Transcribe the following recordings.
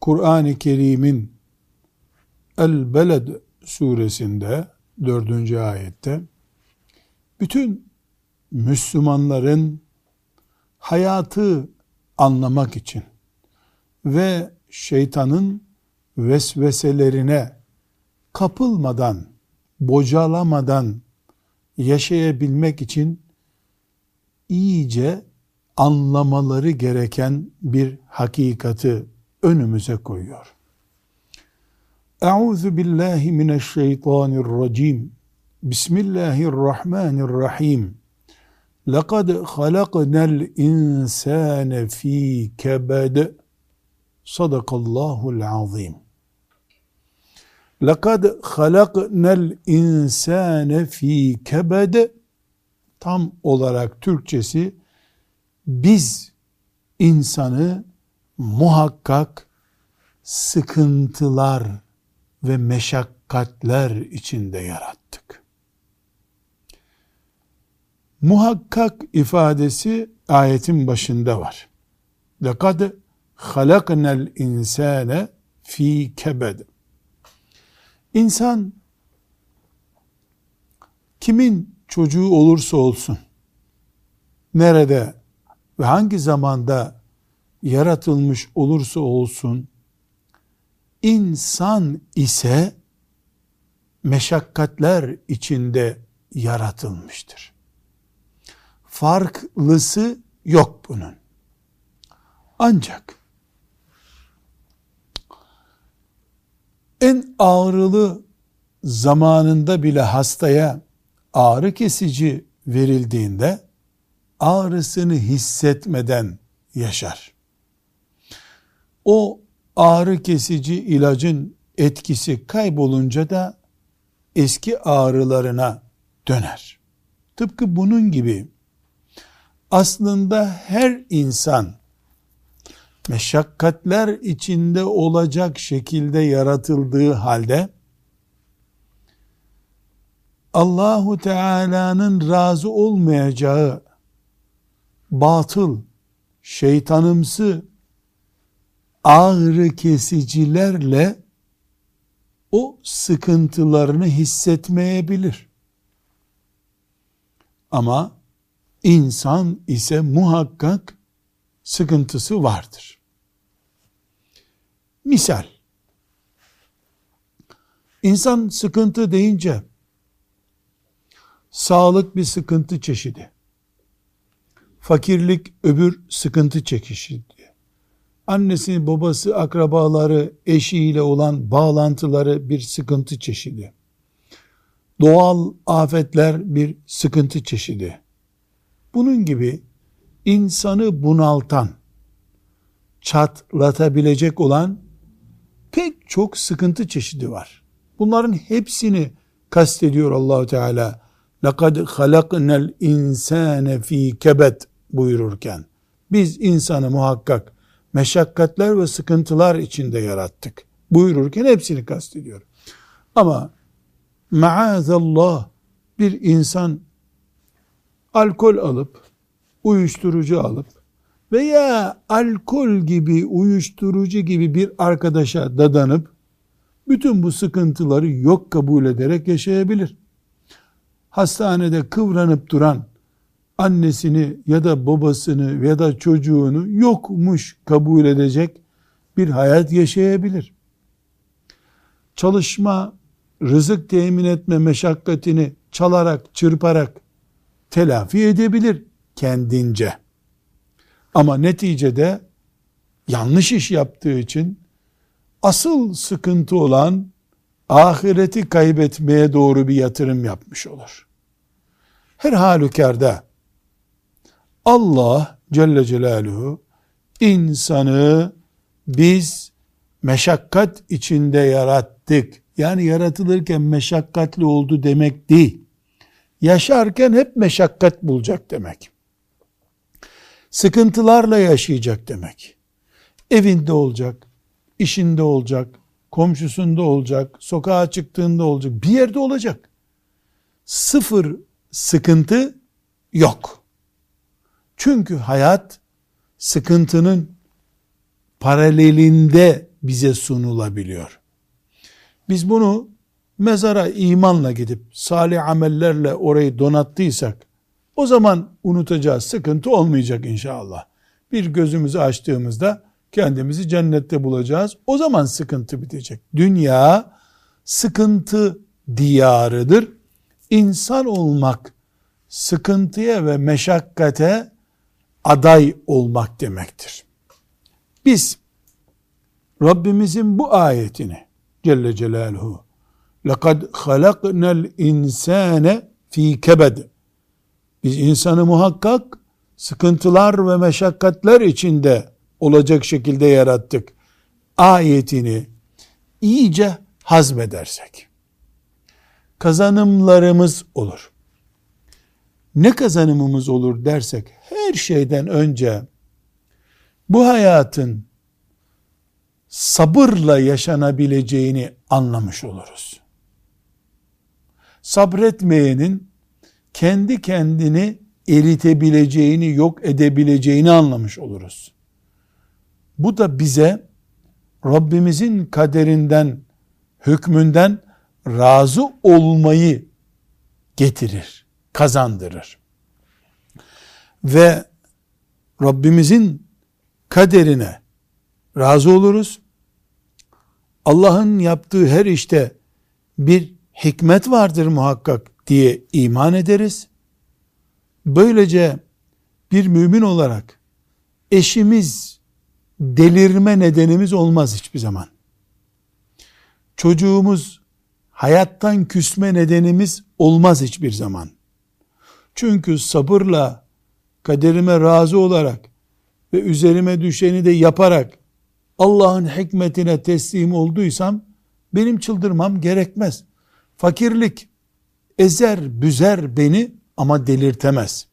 Kur'an-ı Kerim'in El-Beled suresinde dördüncü ayette bütün Müslümanların hayatı anlamak için ve şeytanın vesveselerine kapılmadan, bocalamadan yaşayabilmek için iyice anlamaları gereken bir hakikati önümüze koyuyor. Euzu billahi mineşşeytanirracim. Bismillahirrahmanirrahim. Laqad halaknal insane fi kebed. Sadakallahul azim. Laqad halaknal insane fi kebed. Tam olarak Türkçesi biz insanı muhakkak sıkıntılar ve meşakkatler içinde yarattık. Muhakkak ifadesi ayetin başında var. لَقَدْ خَلَقْنَا الْاِنْسَانَ fi kebed. İnsan kimin çocuğu olursa olsun, nerede ve hangi zamanda yaratılmış olursa olsun, insan ise meşakkatler içinde yaratılmıştır. Farklısı yok bunun. Ancak en ağrılı zamanında bile hastaya ağrı kesici verildiğinde ağrısını hissetmeden yaşar. O ağrı kesici ilacın etkisi kaybolunca da eski ağrılarına döner. Tıpkı bunun gibi aslında her insan meşakkatler içinde olacak şekilde yaratıldığı halde Allahu Teala'nın razı olmayacağı batıl, şeytanımsı ağrı kesicilerle o sıkıntılarını hissetmeyebilir. Ama insan ise muhakkak sıkıntısı vardır. Misal, insan sıkıntı deyince sağlık bir sıkıntı çeşidi. Fakirlik öbür sıkıntı çekişi annesi, babası, akrabaları, eşiyle olan bağlantıları bir sıkıntı çeşidi. Doğal afetler bir sıkıntı çeşidi. Bunun gibi insanı bunaltan, çatlatabilecek olan pek çok sıkıntı çeşidi var. Bunların hepsini kastediyor Allahu Teala. "Lekad halaknal insane fi kebet" buyururken biz insanı muhakkak meşakkatler ve sıkıntılar içinde yarattık. Buyururken hepsini kastediyor. Ama maazallah bir insan alkol alıp, uyuşturucu alıp veya alkol gibi, uyuşturucu gibi bir arkadaşa dadanıp bütün bu sıkıntıları yok kabul ederek yaşayabilir. Hastanede kıvranıp duran annesini ya da babasını ya da çocuğunu yokmuş kabul edecek bir hayat yaşayabilir. Çalışma, rızık temin etme meşakkatini çalarak, çırparak telafi edebilir kendince. Ama neticede yanlış iş yaptığı için asıl sıkıntı olan ahireti kaybetmeye doğru bir yatırım yapmış olur. Her halükarda Allah Celle Celaluhu insanı biz meşakkat içinde yarattık. Yani yaratılırken meşakkatli oldu demek değil. Yaşarken hep meşakkat bulacak demek. Sıkıntılarla yaşayacak demek. Evinde olacak, işinde olacak, komşusunda olacak, sokağa çıktığında olacak, bir yerde olacak. Sıfır sıkıntı yok. Çünkü hayat sıkıntının paralelinde bize sunulabiliyor. Biz bunu mezara imanla gidip salih amellerle orayı donattıysak o zaman unutacağız sıkıntı olmayacak inşallah. Bir gözümüzü açtığımızda kendimizi cennette bulacağız. O zaman sıkıntı bitecek. Dünya sıkıntı diyarıdır. İnsan olmak sıkıntıya ve meşakkate aday olmak demektir. Biz Rabbimizin bu ayetini Celle Celaluhu لَقَدْ خَلَقْنَا الْاِنْسَانَ ف۪ي كَبَدٍ Biz insanı muhakkak sıkıntılar ve meşakkatler içinde olacak şekilde yarattık. Ayetini iyice hazmedersek kazanımlarımız olur. Ne kazanımımız olur dersek her şeyden önce bu hayatın sabırla yaşanabileceğini anlamış oluruz. Sabretmeyenin kendi kendini eritebileceğini, yok edebileceğini anlamış oluruz. Bu da bize Rabbimizin kaderinden, hükmünden razı olmayı getirir, kazandırır. Ve Rabbimizin kaderine razı oluruz. Allah'ın yaptığı her işte bir hikmet vardır muhakkak diye iman ederiz. Böylece bir mümin olarak eşimiz delirme nedenimiz olmaz hiçbir zaman. Çocuğumuz hayattan küsme nedenimiz olmaz hiçbir zaman. Çünkü sabırla kaderime razı olarak ve üzerime düşeni de yaparak Allah'ın hikmetine teslim olduysam benim çıldırmam gerekmez. Fakirlik ezer büzer beni ama delirtemez.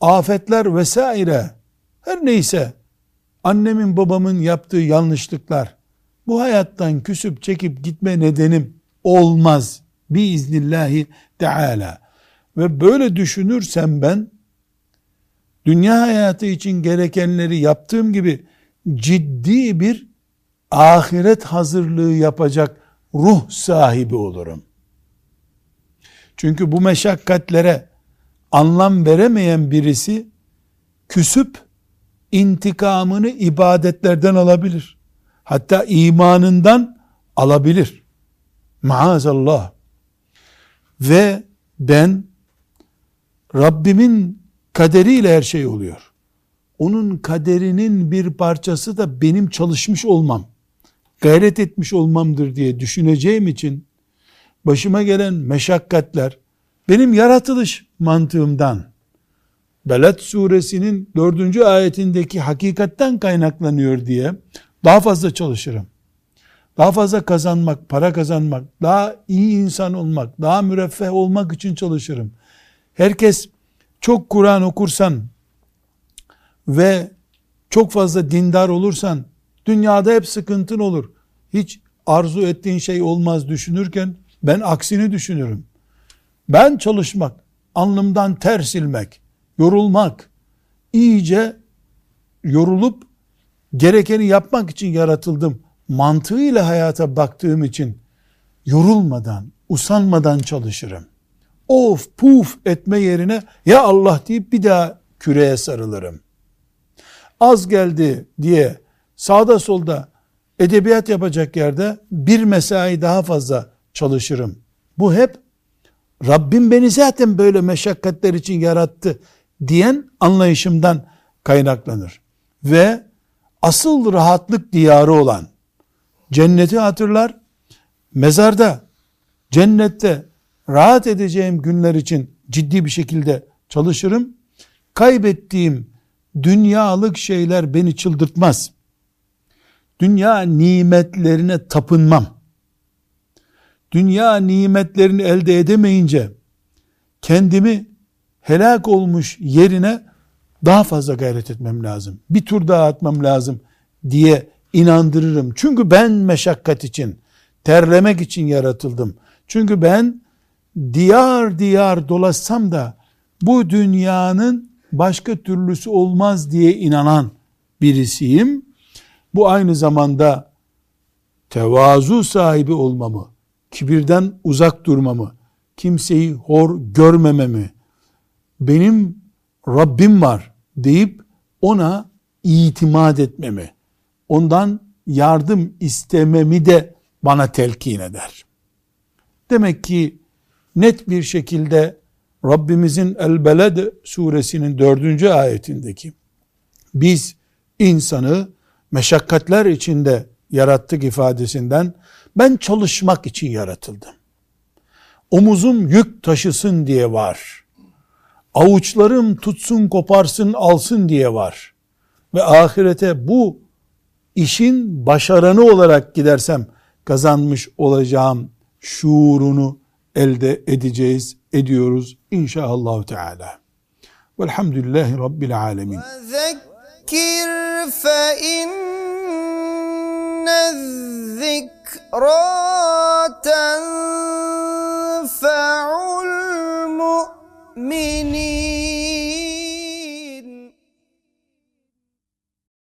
Afetler vesaire her neyse annemin babamın yaptığı yanlışlıklar bu hayattan küsüp çekip gitme nedenim olmaz biiznillahi teala ve böyle düşünürsem ben dünya hayatı için gerekenleri yaptığım gibi ciddi bir ahiret hazırlığı yapacak ruh sahibi olurum. Çünkü bu meşakkatlere anlam veremeyen birisi küsüp intikamını ibadetlerden alabilir. Hatta imanından alabilir. Maazallah. Ve ben Rabbimin kaderiyle her şey oluyor. Onun kaderinin bir parçası da benim çalışmış olmam, gayret etmiş olmamdır diye düşüneceğim için başıma gelen meşakkatler benim yaratılış mantığımdan Beled suresinin dördüncü ayetindeki hakikatten kaynaklanıyor diye daha fazla çalışırım. Daha fazla kazanmak, para kazanmak, daha iyi insan olmak, daha müreffeh olmak için çalışırım. Herkes çok Kur'an okursan ve çok fazla dindar olursan dünyada hep sıkıntın olur. Hiç arzu ettiğin şey olmaz düşünürken ben aksini düşünürüm. Ben çalışmak, alnımdan ter silmek, yorulmak, iyice yorulup gerekeni yapmak için yaratıldım mantığıyla hayata baktığım için yorulmadan, usanmadan çalışırım. Of puf etme yerine ya Allah deyip bir daha küreye sarılırım. Az geldi diye sağda solda edebiyat yapacak yerde bir mesai daha fazla çalışırım. Bu hep Rabbim beni zaten böyle meşakkatler için yarattı diyen anlayışımdan kaynaklanır. Ve asıl rahatlık diyarı olan cenneti hatırlar, mezarda, cennette rahat edeceğim günler için ciddi bir şekilde çalışırım. Kaybettiğim dünyalık şeyler beni çıldırtmaz. dünya nimetlerine tapınmam. Dünya nimetlerini elde edemeyince kendimi helak olmuş yerine daha fazla gayret etmem lazım. Bir tur daha atmam lazım diye inandırırım. Çünkü ben meşakkat için, terlemek için yaratıldım. Çünkü ben diyar diyar dolaşsam da bu dünyanın başka türlüsü olmaz diye inanan birisiyim. Bu aynı zamanda tevazu sahibi olmamı, kibirden uzak durmamı, kimseyi hor görmememi, benim Rabbim var deyip ona itimat etmemi, ondan yardım istememi de bana telkin eder. Demek ki net bir şekilde Rabbimizin El-Beled suresinin dördüncü ayetindeki biz insanı meşakkatler içinde yarattık ifadesinden ben çalışmak için yaratıldım. Omuzum yük taşısın diye var. Avuçlarım tutsun koparsın alsın diye var. Ve ahirete bu işin başaranı olarak gidersem kazanmış olacağım şuurunu elde edeceğiz, ediyoruz inşallah Teala. Velhamdülillahi Rabbil Alemin. Zekir fe inne zikraten fe'ul mu'minin.